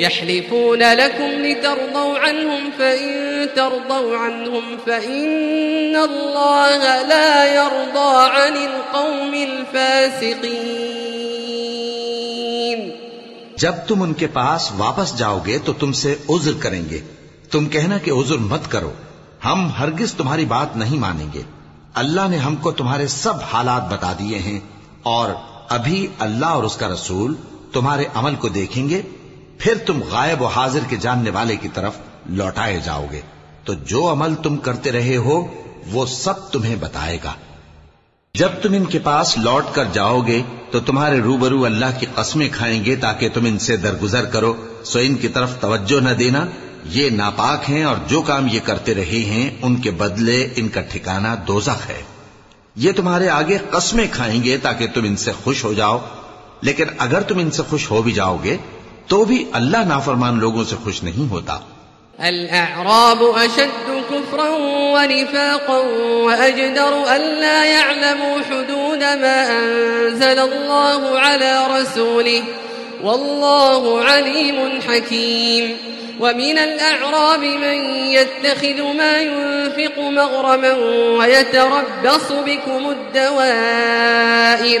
يحلفون لكم لترضوا عنهم فإن ترضوا عنهم فإن الله لا يرضى عن القوم الفاسقين. جب تم ان کے پاس واپس جاؤ گے تو تم سے عذر کریں گے۔ تم کہنا کہ عذر مت کرو۔ ہم ہرگز تمہاری بات نہیں مانیں گے۔ اللہ نے ہم کو تمہارے سب حالات بتا دیے ہیں اور ابھی اللہ اور اس کا رسول تمہارے عمل کو دیکھیں گے۔ پھر تم غائب و حاضر کے جاننے والے کی طرف لوٹائے جاؤ گے۔ تو جو عمل تم کرتے رہے ہو، وہ سب تمہیں بتائے گا۔ جب تم ان کے پاس لوٹ کر جاؤ گے، تو تمہارے روبرو اللہ کی قسمیں کھائیں گے تاکہ تم ان سے درگزر کرو۔ سو ان کی طرف توجہ نہ دینا۔ یہ ناپاک ہیں اور جو کام یہ کرتے رہے ہیں، ان کے بدلے ان کا ٹھکانہ دوزخ ہے۔ یہ تمہارے آگے قسمیں کھائیں گے تاکہ تم ان سے خوش ہو جاؤ۔ لیکن اگر تم ان سے خوش ہو بھی جاؤ گے تو بھی اللہ نافرمان لوگوں سے خوش نہیں ہوتا۔ الأعراب أشد كفرا ونفاقا وأجدر ألا يعلموا حدود ما أنزل الله على رسوله والله عليم حكيم۔ ومن الأعراب من يتخذ ما ينفق مغرما ويتربص بكم الدوائر۔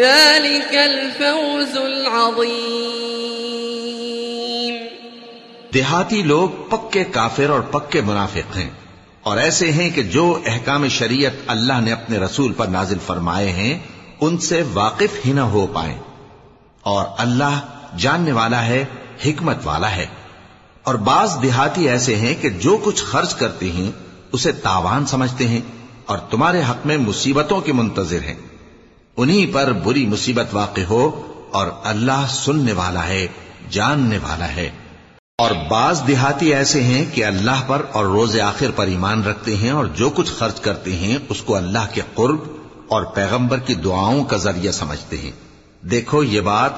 ذلك الفوز العظيم. دیہاتی لوگ پکے کافر اور پکے منافق ہیں اور ایسے ہیں کہ جو احکام شریعت اللہ نے اپنے رسول پر نازل فرمائے ہیں، ان سے واقف ہی نہ ہو پائیں۔ اور اللہ جاننے والا ہے، حکمت والا ہے۔ اور بعض دیہاتی ایسے ہیں کہ جو کچھ خرچ کرتے ہیں، اسے تاوان سمجھتے ہیں اور تمہارے حق میں مصیبتوں کے منتظر ہیں۔ انہی پر بری مصیبت واقع ہو اور اللہ سننے والا ہے، جاننے والا ہے۔ اور بعض دیہاتی ایسے ہیں کہ اللہ پر اور روز آخر پر ایمان رکھتے ہیں اور جو کچھ خرچ کرتے ہیں، اس کو اللہ کے قرب اور پیغمبر کی دعاؤں کا ذریعہ سمجھتے ہیں۔ دیکھو یہ بات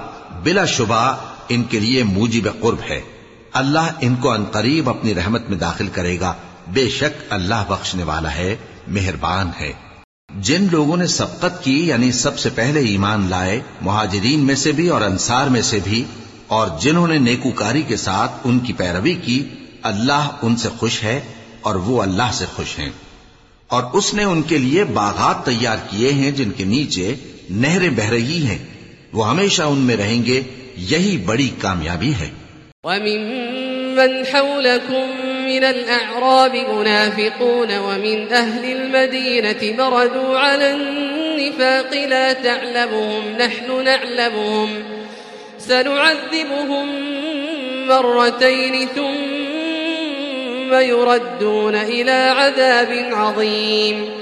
بلا شبہ ان کے لیے موجب قرب ہے۔ اللہ ان کو انقریب اپنی رحمت میں داخل کرے گا۔ بے شک اللہ بخشنے والا ہے، مہربان ہے۔ جن لوگوں نے سبقت کی یعنی سب سے پہلے ایمان لائے، مہاجرین میں سے بھی اور انصار میں سے بھی، اور جنہوں نے نیکوکاری کے ساتھ ان کی پیروی کی، اللہ ان سے خوش ہے اور وہ اللہ سے خوش ہیں۔ اور اس نے ان کے لیے باغات تیار کیے ہیں جن کے نیچے نہریں بہ رہی ہیں۔ وہ ہمیشہ ان میں رہیں گے، یہی بڑی کامیابی ہے۔ ومن حولكم من الأعراب منافقون ومن أهل المدينة بردوا على النفاق لا تعلمهم، نحن نعلمهم. سنعذبهم مرتين ثم يردون إلى عذاب عظيم.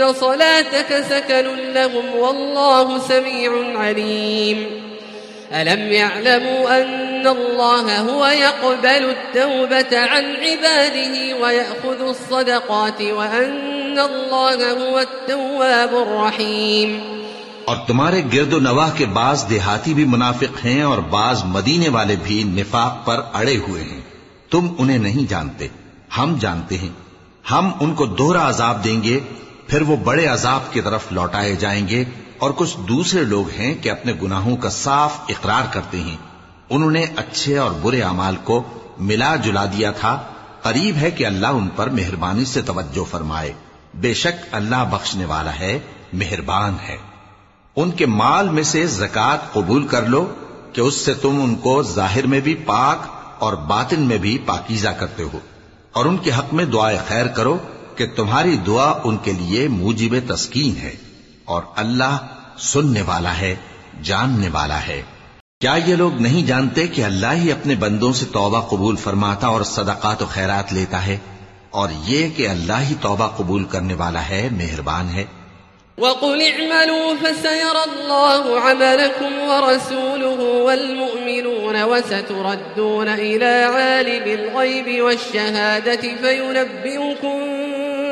إن صلاتك سكن لهم والله سميع عليم ألم يعلموا أن الله هو يقبل التوبة عن عباده ويأخذ الصدقات وأن الله هو التواب الرحيم اور تمہارے گرد و نواح کے بعض دیہاتی بھی منافق ہیں اور بعض مدینے والے بھی نفاق پر اڑے ہوئے ہیں۔ تم انہیں نہیں جانتے، ہم جانتے ہیں۔ ہم ان کو دوہرا عذاب دیں گے پھر وہ بڑے عذاب کی طرف لوٹائے جائیں گے اور کچھ دوسرے لوگ ہیں کہ اپنے گناہوں کا صاف اقرار کرتے ہیں۔ انہوں نے اچھے اور برے اعمال کو ملا جلا دیا تھا۔ قریب ہے کہ اللہ ان پر مہربانی سے توجہ فرمائے۔ بے شک اللہ بخشنے والا ہے، مہربان ہے۔ ان کے مال میں سے زکات قبول کر لو کہ اس سے تم ان کو ظاہر میں بھی پاک اور باطن میں بھی پاکیزہ کرتے ہو۔ اور ان کے حق میں دعائے خیر کرو۔ کہ تمہاری دعا ان کے لیے موجب تسکین ہے اور اللہ سننے والا ہے، جاننے والا ہے۔ کیا یہ لوگ نہیں جانتے کہ اللہ ہی اپنے بندوں سے توبہ قبول فرماتا اور صدقات و خیرات لیتا ہے؟ اور یہ کہ اللہ ہی توبہ قبول کرنے والا ہے، مہربان ہے۔ وقل اعملوا فسيرى الله عملكم ورسوله والمؤمنون وستردون إلى عالم الغيب والشهادة فينبئكم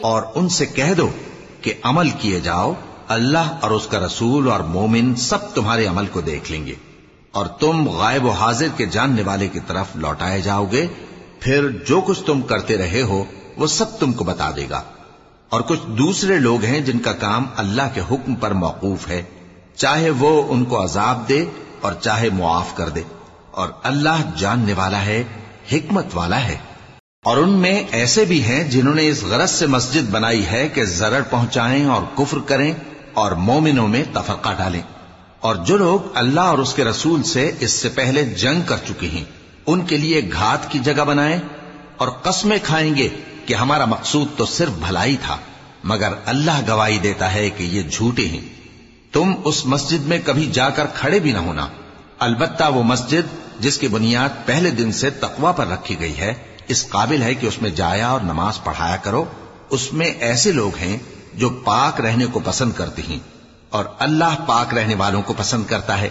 اور ان سے کہہ دو کہ عمل کیے جاؤ، اللہ اور اس کا رسول اور مومن سب تمہارے عمل کو دیکھ لیں گے۔ اور تم غائب و حاضر کے جاننے والے کی طرف لوٹائے جاؤ گے، پھر جو کچھ تم کرتے رہے ہو، وہ سب تم کو بتا دے گا۔ اور کچھ دوسرے لوگ ہیں جن کا کام اللہ کے حکم پر موقوف ہے۔ چاہے وہ ان کو عذاب دے اور چاہے معاف کر دے۔ اور اللہ جاننے والا ہے، حکمت والا ہے۔ اور ان میں ایسے بھی ہیں جنہوں نے اس غرض سے مسجد بنائی ہے کہ زرڑ پہنچائیں اور کفر کریں اور مومنوں میں تفرقہ ڈالیں۔ اور جو لوگ اللہ اور اس کے رسول سے اس سے پہلے جنگ کر چکے ہیں، ان کے لیے گھات کی جگہ بنائیں اور قسمیں کھائیں گے کہ ہمارا مقصود تو صرف بھلائی تھا، مگر اللہ گواہی دیتا ہے کہ یہ جھوٹے ہیں۔ تم اس مسجد میں کبھی جا کر کھڑے بھی نہ ہونا۔ البتہ وہ مسجد جس کی بنیاد پہلے دن سے تقوا پر رکھی گئی ہے اس قابل ہے کہ اس میں جایا اور نماز پڑھایا کرو، اس میں ایسے لوگ ہیں جو پاک رہنے کو پسند کرتے ہیں اور اللہ پاک رہنے والوں کو پسند کرتا ہے۔